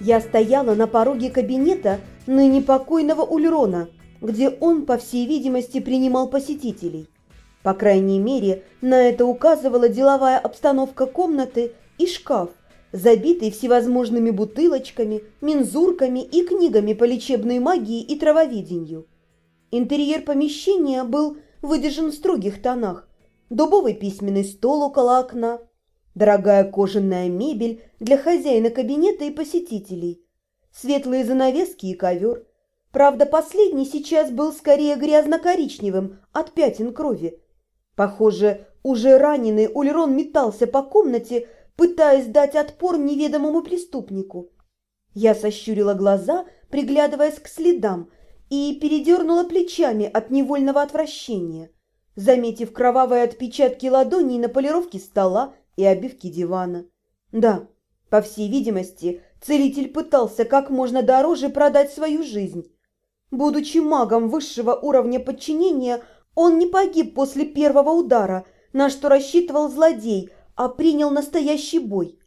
Я стояла на пороге кабинета ныне покойного Ульрона, где он, по всей видимости, принимал посетителей. По крайней мере, на это указывала деловая обстановка комнаты и шкаф, забитый всевозможными бутылочками, мензурками и книгами по лечебной магии и травоведению. Интерьер помещения был выдержан в строгих тонах. Дубовый письменный стол около окна, дорогая кожаная мебель для хозяина кабинета и посетителей, светлые занавески и ковер. Правда, последний сейчас был скорее грязно-коричневым от пятен крови. Похоже, уже раненый Ульрон метался по комнате, пытаясь дать отпор неведомому преступнику. Я сощурила глаза, приглядываясь к следам, и передернула плечами от невольного отвращения, заметив кровавые отпечатки ладоней на полировке стола и обивке дивана. Да, по всей видимости, целитель пытался как можно дороже продать свою жизнь. Будучи магом высшего уровня подчинения, он не погиб после первого удара, на что рассчитывал злодей, а принял настоящий бой.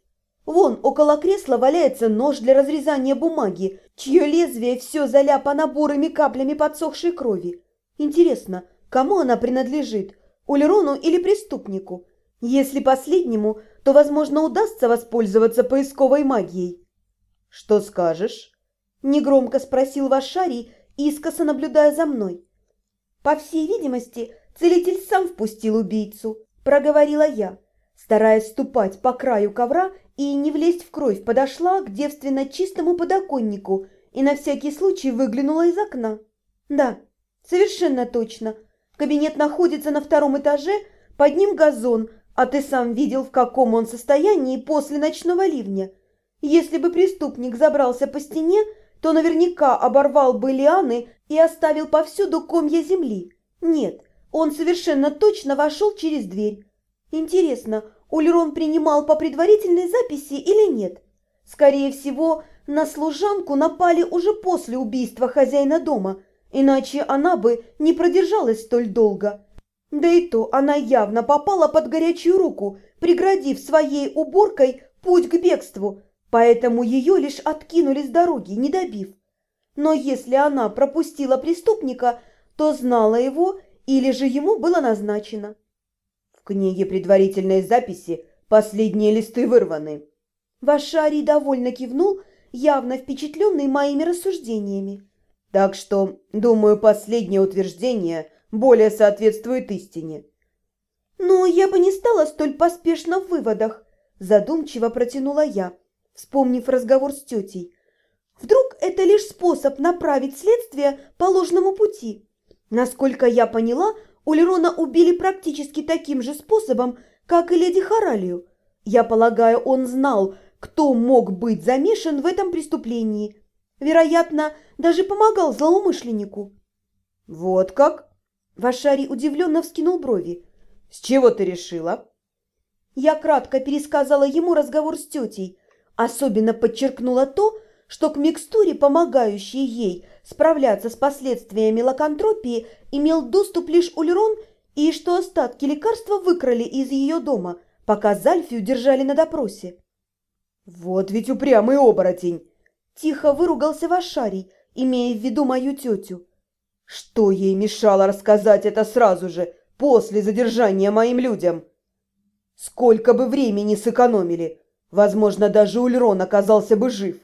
Вон, около кресла валяется нож для разрезания бумаги, чье лезвие все заляпано бурыми каплями подсохшей крови. Интересно, кому она принадлежит, Ульрону или преступнику? Если последнему, то, возможно, удастся воспользоваться поисковой магией. «Что скажешь?» – негромко спросил Вашарий, искоса наблюдая за мной. «По всей видимости, целитель сам впустил убийцу», – проговорила я, стараясь ступать по краю ковра и не влезть в кровь, подошла к девственно чистому подоконнику и на всякий случай выглянула из окна. Да, совершенно точно. Кабинет находится на втором этаже, под ним газон, а ты сам видел, в каком он состоянии после ночного ливня. Если бы преступник забрался по стене, то наверняка оборвал бы лианы и оставил повсюду комья земли. Нет, он совершенно точно вошел через дверь. Интересно, Ульрон принимал по предварительной записи или нет? Скорее всего, на служанку напали уже после убийства хозяина дома, иначе она бы не продержалась столь долго. Да и то она явно попала под горячую руку, преградив своей уборкой путь к бегству, поэтому ее лишь откинули с дороги, не добив. Но если она пропустила преступника, то знала его или же ему было назначено книге предварительной записи последние листы вырваны. Вашарий довольно кивнул, явно впечатленный моими рассуждениями. Так что, думаю, последнее утверждение более соответствует истине. Но я бы не стала столь поспешно в выводах, задумчиво протянула я, вспомнив разговор с тетей. Вдруг это лишь способ направить следствие по ложному пути? Насколько я поняла, Улерона убили практически таким же способом, как и леди Харалию. Я полагаю, он знал, кто мог быть замешан в этом преступлении. Вероятно, даже помогал злоумышленнику. «Вот как?» Вашари удивленно вскинул брови. «С чего ты решила?» Я кратко пересказала ему разговор с тетей, особенно подчеркнула то, что к микстуре, помогающей ей справляться с последствиями лакантропии, имел доступ лишь Ульрон и что остатки лекарства выкрали из ее дома, пока Зальфию держали на допросе. «Вот ведь упрямый оборотень!» Тихо выругался Вашарий, имея в виду мою тетю. «Что ей мешало рассказать это сразу же, после задержания моим людям?» «Сколько бы времени сэкономили! Возможно, даже Ульрон оказался бы жив!»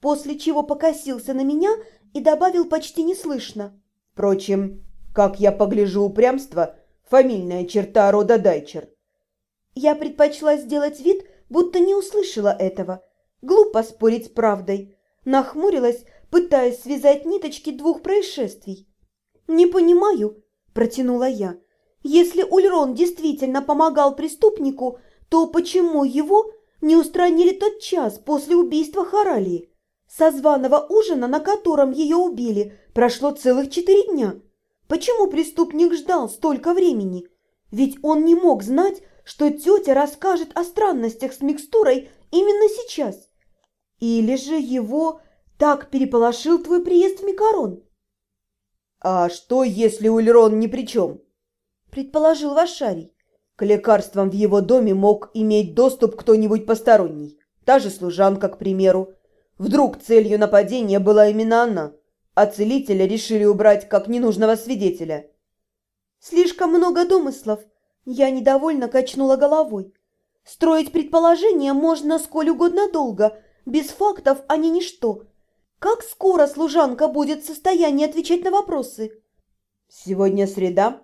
После чего покосился на меня и добавил почти неслышно. Впрочем, как я погляжу упрямство, фамильная черта рода Дайчер. Я предпочла сделать вид, будто не услышала этого. Глупо спорить с правдой. Нахмурилась, пытаясь связать ниточки двух происшествий. «Не понимаю», – протянула я. «Если Ульрон действительно помогал преступнику, то почему его не устранили тот час после убийства Харалии? Со званого ужина, на котором ее убили, прошло целых четыре дня. Почему преступник ждал столько времени? Ведь он не мог знать, что тетя расскажет о странностях с микстурой именно сейчас. Или же его так переполошил твой приезд в Микарон? «А что, если Ульрон ни при чем?» – предположил Вашарий. К лекарствам в его доме мог иметь доступ кто-нибудь посторонний. Та же служанка, к примеру. Вдруг целью нападения была именно она, а целителя решили убрать как ненужного свидетеля. Слишком много домыслов. Я недовольно качнула головой. Строить предположения можно сколь угодно долго, без фактов они ничто. Как скоро служанка будет в состоянии отвечать на вопросы? Сегодня среда.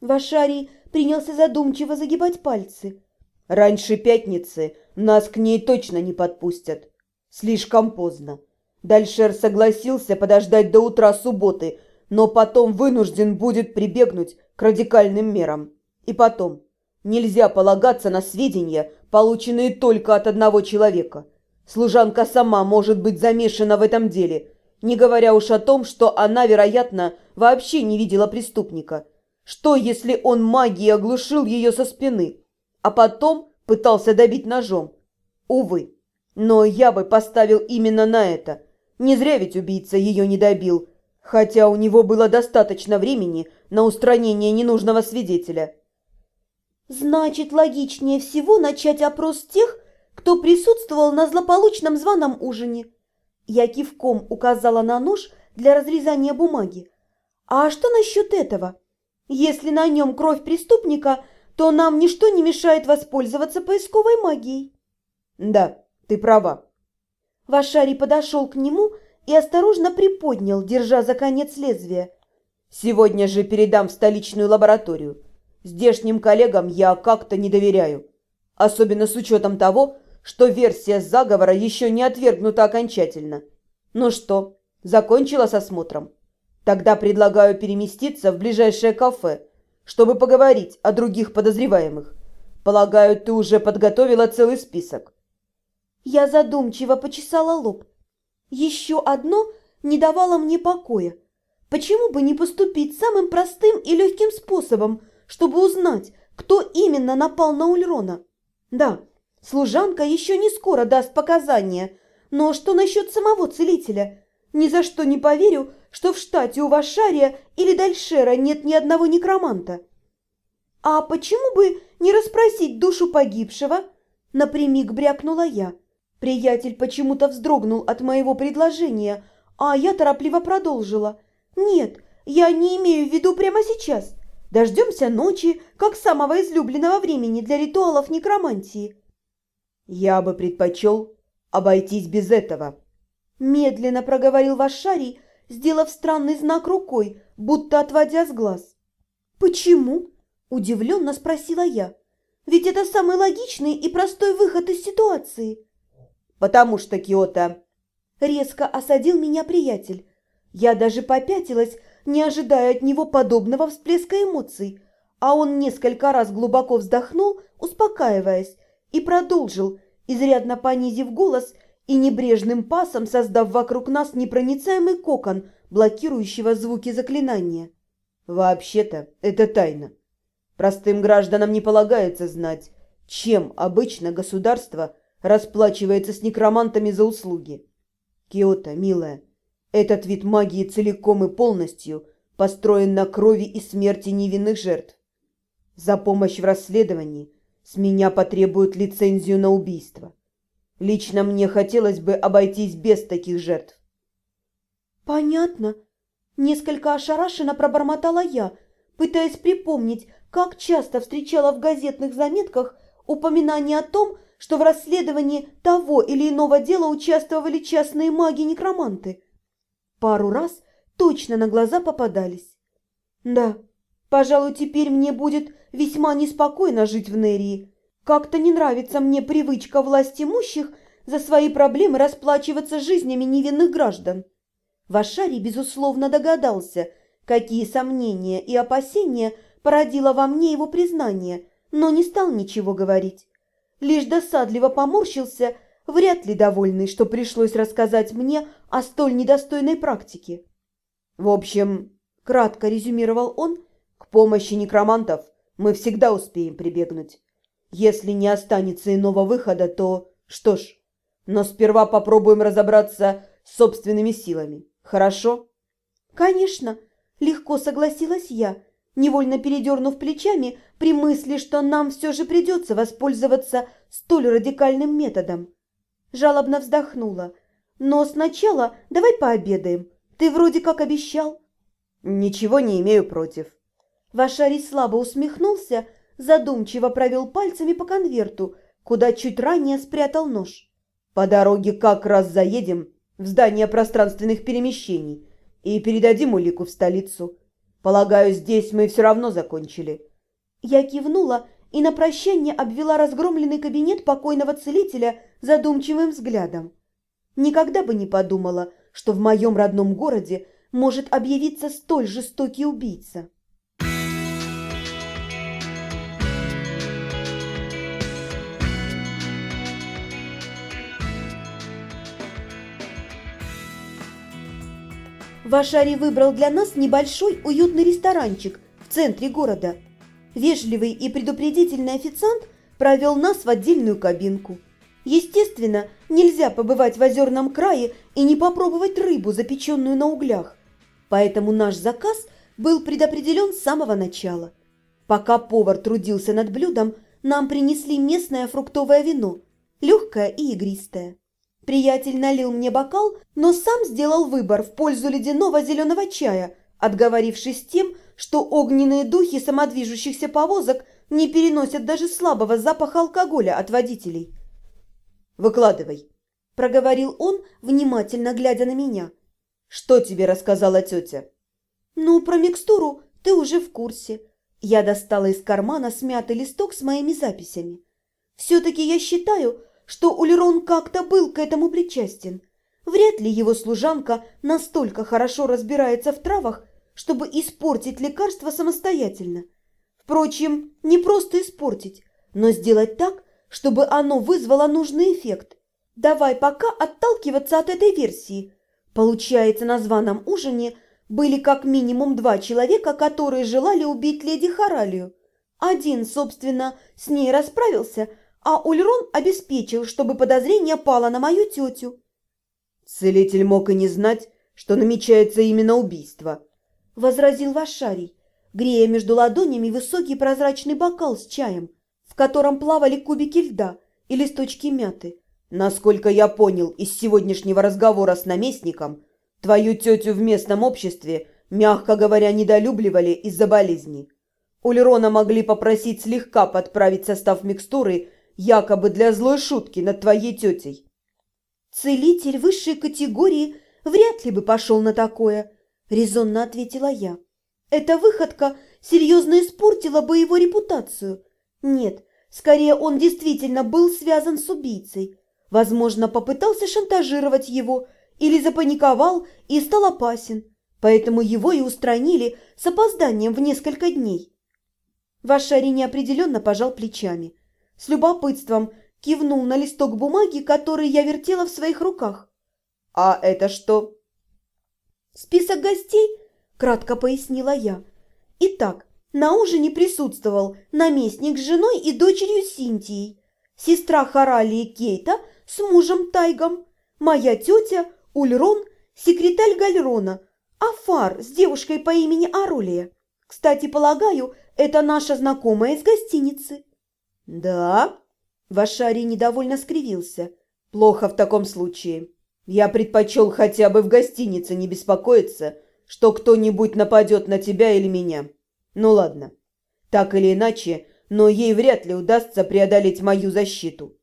Вашарий принялся задумчиво загибать пальцы. Раньше пятницы нас к ней точно не подпустят. Слишком поздно. Дальшер согласился подождать до утра субботы, но потом вынужден будет прибегнуть к радикальным мерам. И потом, нельзя полагаться на сведения, полученные только от одного человека. Служанка сама может быть замешана в этом деле, не говоря уж о том, что она, вероятно, вообще не видела преступника. Что, если он магией оглушил ее со спины, а потом пытался добить ножом? Увы, но я бы поставил именно на это. Не зря ведь убийца ее не добил, хотя у него было достаточно времени на устранение ненужного свидетеля. Значит, логичнее всего начать опрос тех, кто присутствовал на злополучном званом ужине. Я кивком указала на нож для разрезания бумаги. А что насчет этого? Если на нем кровь преступника, то нам ничто не мешает воспользоваться поисковой магией. Да, ты права. Вашарий подошел к нему и осторожно приподнял, держа за конец лезвия. Сегодня же передам в столичную лабораторию. Здешним коллегам я как-то не доверяю. Особенно с учетом того, что версия заговора еще не отвергнута окончательно. Ну что, закончила с осмотром? Тогда предлагаю переместиться в ближайшее кафе, чтобы поговорить о других подозреваемых. Полагаю, ты уже подготовила целый список. Я задумчиво почесала лоб. Еще одно не давало мне покоя. Почему бы не поступить самым простым и легким способом, чтобы узнать, кто именно напал на Ульрона? Да, служанка еще не скоро даст показания, но что насчет самого целителя? Ни за что не поверю, что в штате у Вашария или Дальшера нет ни одного некроманта. А почему бы не расспросить душу погибшего? Напрямик брякнула я. Приятель почему-то вздрогнул от моего предложения, а я торопливо продолжила. «Нет, я не имею в виду прямо сейчас. Дождемся ночи, как самого излюбленного времени для ритуалов некромантии». «Я бы предпочел обойтись без этого», – медленно проговорил Вашарий, сделав странный знак рукой, будто отводя с глаз. «Почему?» – удивленно спросила я. «Ведь это самый логичный и простой выход из ситуации» потому что Киото...» Резко осадил меня приятель. Я даже попятилась, не ожидая от него подобного всплеска эмоций, а он несколько раз глубоко вздохнул, успокаиваясь, и продолжил, изрядно понизив голос и небрежным пасом создав вокруг нас непроницаемый кокон, блокирующего звуки заклинания. «Вообще-то это тайна. Простым гражданам не полагается знать, чем обычно государство – расплачивается с некромантами за услуги. Киота, милая, этот вид магии целиком и полностью построен на крови и смерти невинных жертв. За помощь в расследовании с меня потребуют лицензию на убийство. Лично мне хотелось бы обойтись без таких жертв. Понятно. Несколько ошарашенно пробормотала я, пытаясь припомнить, как часто встречала в газетных заметках упоминание о том, что в расследовании того или иного дела участвовали частные маги-некроманты. Пару раз точно на глаза попадались. Да, пожалуй, теперь мне будет весьма неспокойно жить в Нерии. Как-то не нравится мне привычка власть имущих за свои проблемы расплачиваться жизнями невинных граждан. Вашарий, безусловно, догадался, какие сомнения и опасения породило во мне его признание, но не стал ничего говорить лишь досадливо поморщился, вряд ли довольный, что пришлось рассказать мне о столь недостойной практике. В общем, кратко резюмировал он, помощи некромантов мы всегда успеем прибегнуть. Если не останется иного выхода, то что ж, но сперва попробуем разобраться с собственными силами, хорошо? Конечно, легко согласилась я, невольно передернув плечами при мысли, что нам все же придется воспользоваться столь радикальным методом. Жалобно вздохнула. Но сначала давай пообедаем. Ты вроде как обещал». «Ничего не имею против». Вашарий слабо усмехнулся, задумчиво провел пальцами по конверту, куда чуть ранее спрятал нож. «По дороге как раз заедем в здание пространственных перемещений и передадим улику в столицу. Полагаю, здесь мы все равно закончили». Я кивнула и на прощание обвела разгромленный кабинет покойного целителя задумчивым взглядом. Никогда бы не подумала, что в моем родном городе может объявиться столь жестокий убийца. Вашари выбрал для нас небольшой уютный ресторанчик в центре города. Вежливый и предупредительный официант провел нас в отдельную кабинку. Естественно, нельзя побывать в озерном крае и не попробовать рыбу, запеченную на углях. Поэтому наш заказ был предопределен с самого начала. Пока повар трудился над блюдом, нам принесли местное фруктовое вино, легкое и игристое. Приятель налил мне бокал, но сам сделал выбор в пользу ледяного зеленого чая, отговорившись тем, что огненные духи самодвижущихся повозок не переносят даже слабого запаха алкоголя от водителей. «Выкладывай», – проговорил он, внимательно глядя на меня. «Что тебе рассказала тетя?» «Ну, про микстуру ты уже в курсе». Я достала из кармана смятый листок с моими записями. «Все-таки я считаю, что Улерон как-то был к этому причастен. Вряд ли его служанка настолько хорошо разбирается в травах, чтобы испортить лекарство самостоятельно. Впрочем, не просто испортить, но сделать так, чтобы оно вызвало нужный эффект. Давай пока отталкиваться от этой версии. Получается, на званом ужине были как минимум два человека, которые желали убить леди Харалию. Один, собственно, с ней расправился – а Ульрон обеспечил, чтобы подозрение пало на мою тетю. Целитель мог и не знать, что намечается именно убийство, — возразил Вашарий, грея между ладонями высокий прозрачный бокал с чаем, в котором плавали кубики льда и листочки мяты. Насколько я понял из сегодняшнего разговора с наместником, твою тетю в местном обществе, мягко говоря, недолюбливали из-за болезни. Ульрона могли попросить слегка подправить состав микстуры якобы для злой шутки над твоей тетей. Целитель высшей категории вряд ли бы пошел на такое, резонно ответила я. Эта выходка серьезно испортила бы его репутацию. Нет, скорее он действительно был связан с убийцей. Возможно, попытался шантажировать его или запаниковал и стал опасен, поэтому его и устранили с опозданием в несколько дней. Вашари неопределенно пожал плечами – с любопытством кивнул на листок бумаги, который я вертела в своих руках. «А это что?» «Список гостей?» – кратко пояснила я. «Итак, на ужине присутствовал наместник с женой и дочерью Синтией, сестра Харалии Кейта с мужем Тайгом, моя тетя Ульрон, секретарь Гальрона, Афар с девушкой по имени Арулия. Кстати, полагаю, это наша знакомая из гостиницы». «Да?» Вашари недовольно скривился. «Плохо в таком случае. Я предпочел хотя бы в гостинице не беспокоиться, что кто-нибудь нападет на тебя или меня. Ну ладно. Так или иначе, но ей вряд ли удастся преодолеть мою защиту».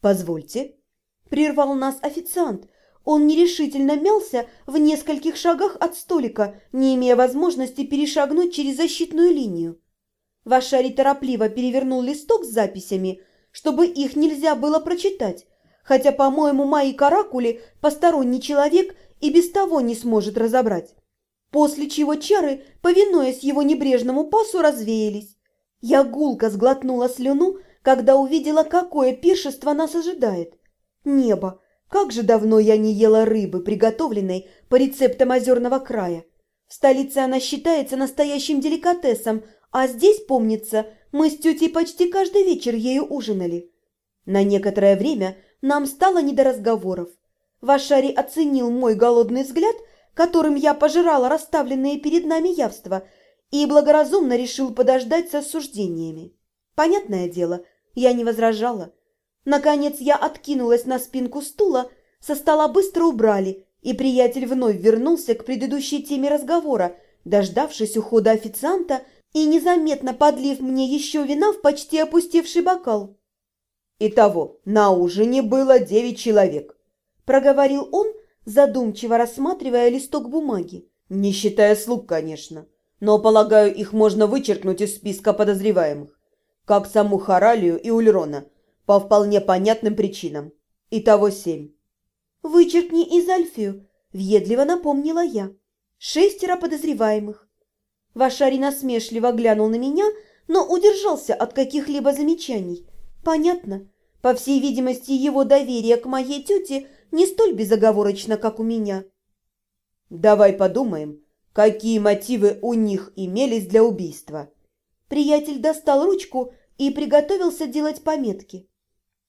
«Позвольте», — прервал нас официант. Он нерешительно мялся в нескольких шагах от столика, не имея возможности перешагнуть через защитную линию. Вашари торопливо перевернул листок с записями, чтобы их нельзя было прочитать, хотя, по-моему, мои каракули посторонний человек и без того не сможет разобрать. После чего чары, повинуясь его небрежному пасу, развеялись. Я гулко сглотнула слюну, когда увидела, какое пиршество нас ожидает. Небо! Как же давно я не ела рыбы, приготовленной по рецептам озерного края. В столице она считается настоящим деликатесом – а здесь, помнится, мы с тетей почти каждый вечер ею ужинали. На некоторое время нам стало не до разговоров. Вашари оценил мой голодный взгляд, которым я пожирала расставленные перед нами явства, и благоразумно решил подождать с осуждениями. Понятное дело, я не возражала. Наконец я откинулась на спинку стула, со стола быстро убрали, и приятель вновь вернулся к предыдущей теме разговора, дождавшись ухода официанта и незаметно подлив мне еще вина в почти опустевший бокал. «Итого, на ужине было девять человек», – проговорил он, задумчиво рассматривая листок бумаги. «Не считая слуг, конечно, но, полагаю, их можно вычеркнуть из списка подозреваемых, как саму Харалию и Ульрона, по вполне понятным причинам. Итого семь». «Вычеркни из Альфию», – въедливо напомнила я. «Шестеро подозреваемых». Вашари насмешливо глянул на меня, но удержался от каких-либо замечаний. Понятно. По всей видимости, его доверие к моей тете не столь безоговорочно, как у меня. «Давай подумаем, какие мотивы у них имелись для убийства». Приятель достал ручку и приготовился делать пометки.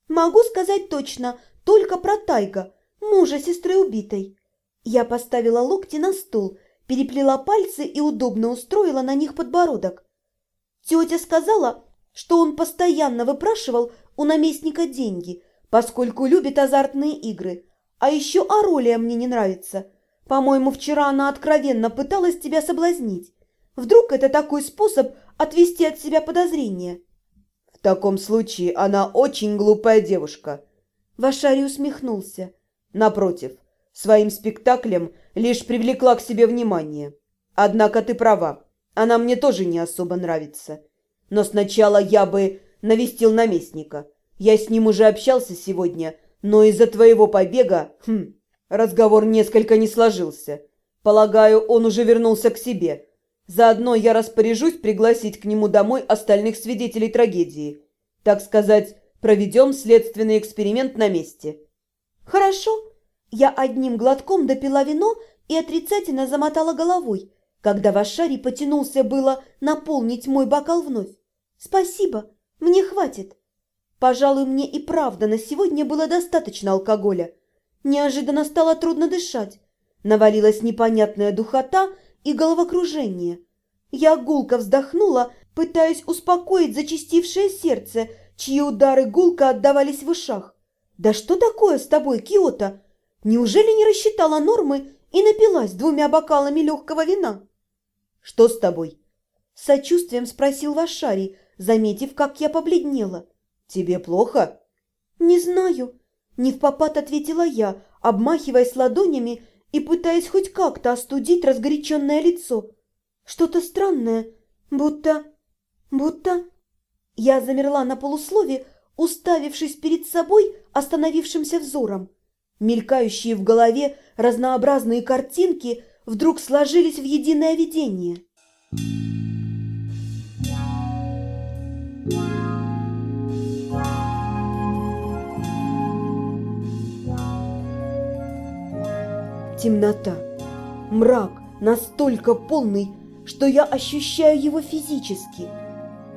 «Могу сказать точно, только про Тайга, мужа сестры убитой». Я поставила локти на стол – переплела пальцы и удобно устроила на них подбородок. Тетя сказала, что он постоянно выпрашивал у наместника деньги, поскольку любит азартные игры. А еще Аролия мне не нравится. По-моему, вчера она откровенно пыталась тебя соблазнить. Вдруг это такой способ отвести от себя подозрения? В таком случае она очень глупая девушка. Вашари усмехнулся. Напротив, Своим спектаклем лишь привлекла к себе внимание. Однако ты права, она мне тоже не особо нравится. Но сначала я бы навестил наместника. Я с ним уже общался сегодня, но из-за твоего побега, хм, разговор несколько не сложился. Полагаю, он уже вернулся к себе. Заодно я распоряжусь пригласить к нему домой остальных свидетелей трагедии. Так сказать, проведем следственный эксперимент на месте. Хорошо, я одним глотком допила вино и отрицательно замотала головой, когда Вашари потянулся было наполнить мой бокал вновь. «Спасибо, мне хватит». Пожалуй, мне и правда на сегодня было достаточно алкоголя. Неожиданно стало трудно дышать. Навалилась непонятная духота и головокружение. Я гулко вздохнула, пытаясь успокоить зачастившее сердце, чьи удары гулко отдавались в ушах. «Да что такое с тобой, Киота?» Неужели не рассчитала нормы и напилась двумя бокалами легкого вина? «Что с тобой?» Сочувствием спросил Вашарий, заметив, как я побледнела. «Тебе плохо?» «Не знаю», – не в попад ответила я, обмахиваясь ладонями и пытаясь хоть как-то остудить разгоряченное лицо. «Что-то странное, будто... будто...» Я замерла на полуслове, уставившись перед собой остановившимся взором. Мелькающие в голове разнообразные картинки вдруг сложились в единое видение. Темнота, мрак настолько полный, что я ощущаю его физически.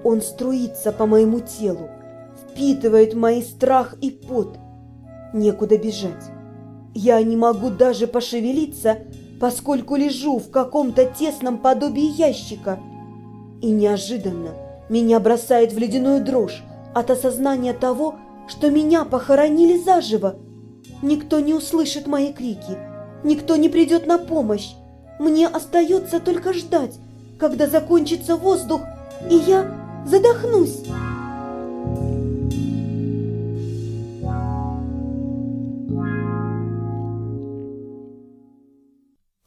Он струится по моему телу, впитывает мои страх и пот, некуда бежать. Я не могу даже пошевелиться, поскольку лежу в каком-то тесном подобии ящика. И неожиданно меня бросает в ледяную дрожь от осознания того, что меня похоронили заживо. Никто не услышит мои крики, никто не придет на помощь. Мне остается только ждать, когда закончится воздух, и я задохнусь.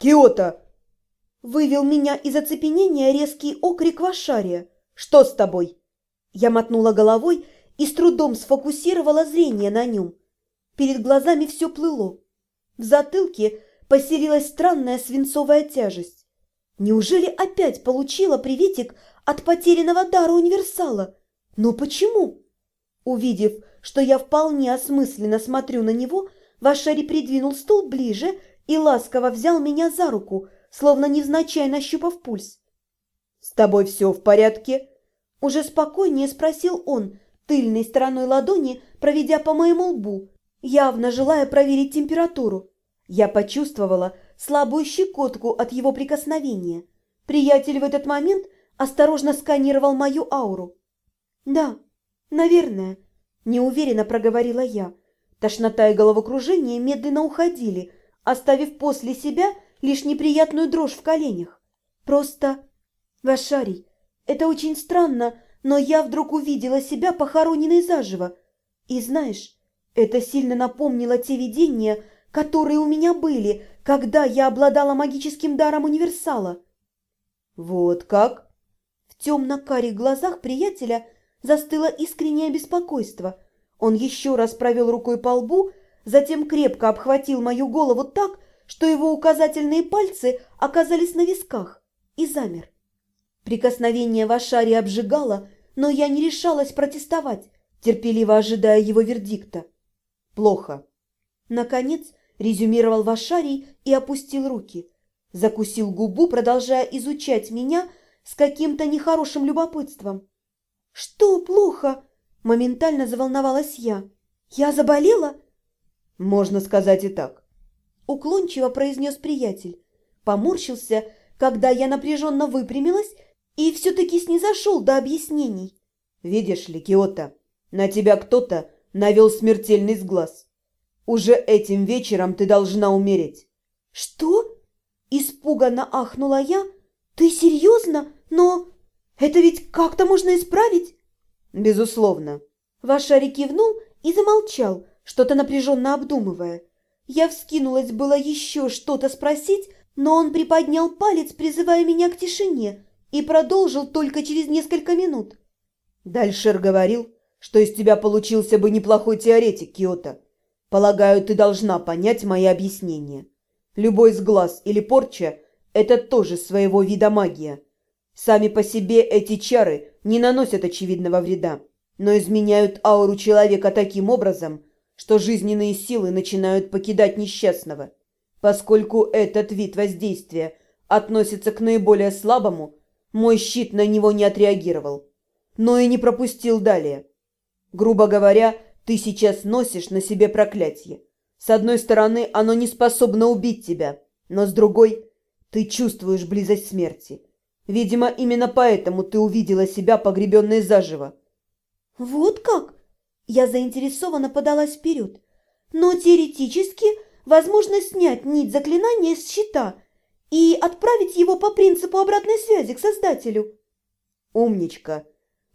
Киота!» Вывел меня из оцепенения резкий окрик Вашария. «Что с тобой?» Я мотнула головой и с трудом сфокусировала зрение на нем. Перед глазами все плыло. В затылке поселилась странная свинцовая тяжесть. Неужели опять получила приветик от потерянного дара универсала? Но почему? Увидев, что я вполне осмысленно смотрю на него, Вашари придвинул стул ближе и ласково взял меня за руку, словно невзначай нащупав пульс. «С тобой все в порядке?» Уже спокойнее спросил он, тыльной стороной ладони проведя по моему лбу, явно желая проверить температуру. Я почувствовала слабую щекотку от его прикосновения. Приятель в этот момент осторожно сканировал мою ауру. «Да, наверное», – неуверенно проговорила я. Тошнота и головокружение медленно уходили, оставив после себя лишь неприятную дрожь в коленях. Просто... Вашарий, это очень странно, но я вдруг увидела себя похороненной заживо. И знаешь, это сильно напомнило те видения, которые у меня были, когда я обладала магическим даром универсала. Вот как? В темно-карих глазах приятеля застыло искреннее беспокойство. Он еще раз провел рукой по лбу, затем крепко обхватил мою голову так, что его указательные пальцы оказались на висках, и замер. Прикосновение Вашари обжигало, но я не решалась протестовать, терпеливо ожидая его вердикта. Плохо. Наконец резюмировал Вашарий и опустил руки. Закусил губу, продолжая изучать меня с каким-то нехорошим любопытством. «Что плохо?» – моментально заволновалась я. «Я заболела?» «Можно сказать и так», – уклончиво произнес приятель. Поморщился, когда я напряженно выпрямилась и все-таки снизошел до объяснений. «Видишь ли, Киота, на тебя кто-то навел смертельный сглаз. Уже этим вечером ты должна умереть». «Что?» – испуганно ахнула я. «Ты серьезно? Но это ведь как-то можно исправить?» «Безусловно». Вашари кивнул и замолчал, что-то напряженно обдумывая. Я вскинулась было еще что-то спросить, но он приподнял палец, призывая меня к тишине, и продолжил только через несколько минут. Дальшер говорил, что из тебя получился бы неплохой теоретик, Киота. Полагаю, ты должна понять мои объяснения. Любой сглаз или порча – это тоже своего вида магия. Сами по себе эти чары не наносят очевидного вреда, но изменяют ауру человека таким образом, что жизненные силы начинают покидать несчастного. Поскольку этот вид воздействия относится к наиболее слабому, мой щит на него не отреагировал, но и не пропустил далее. Грубо говоря, ты сейчас носишь на себе проклятие. С одной стороны, оно не способно убить тебя, но с другой, ты чувствуешь близость смерти. Видимо, именно поэтому ты увидела себя погребенной заживо. Вот как? Я заинтересованно подалась вперед. Но теоретически возможно снять нить заклинания с щита и отправить его по принципу обратной связи к создателю. Умничка.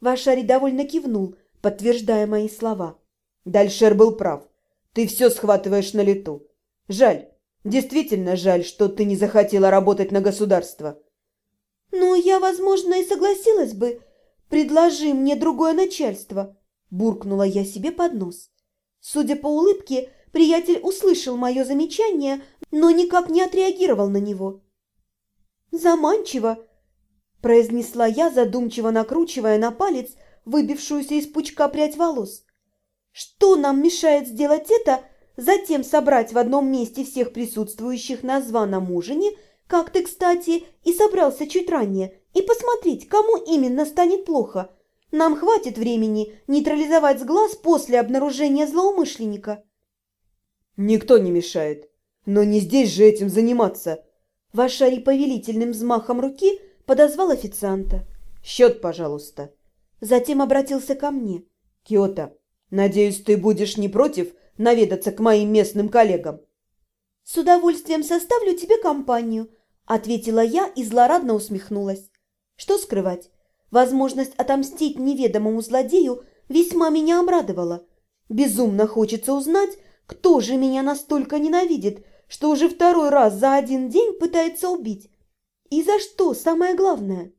Вашари довольно кивнул, подтверждая мои слова. Дальшер был прав. Ты все схватываешь на лету. Жаль, действительно жаль, что ты не захотела работать на государство. Но я, возможно, и согласилась бы. Предложи мне другое начальство. Буркнула я себе под нос. Судя по улыбке, приятель услышал мое замечание, но никак не отреагировал на него. «Заманчиво!» – произнесла я, задумчиво накручивая на палец выбившуюся из пучка прядь волос. «Что нам мешает сделать это, затем собрать в одном месте всех присутствующих на званом ужине, как ты, кстати, и собрался чуть ранее, и посмотреть, кому именно станет плохо? Нам хватит времени нейтрализовать с глаз после обнаружения злоумышленника». «Никто не мешает», но не здесь же этим заниматься. Вашари повелительным взмахом руки подозвал официанта. Счет, пожалуйста. Затем обратился ко мне. Киота, надеюсь, ты будешь не против наведаться к моим местным коллегам? С удовольствием составлю тебе компанию, ответила я и злорадно усмехнулась. Что скрывать? Возможность отомстить неведомому злодею весьма меня обрадовала. Безумно хочется узнать, кто же меня настолько ненавидит, что уже второй раз за один день пытается убить? И за что, самое главное?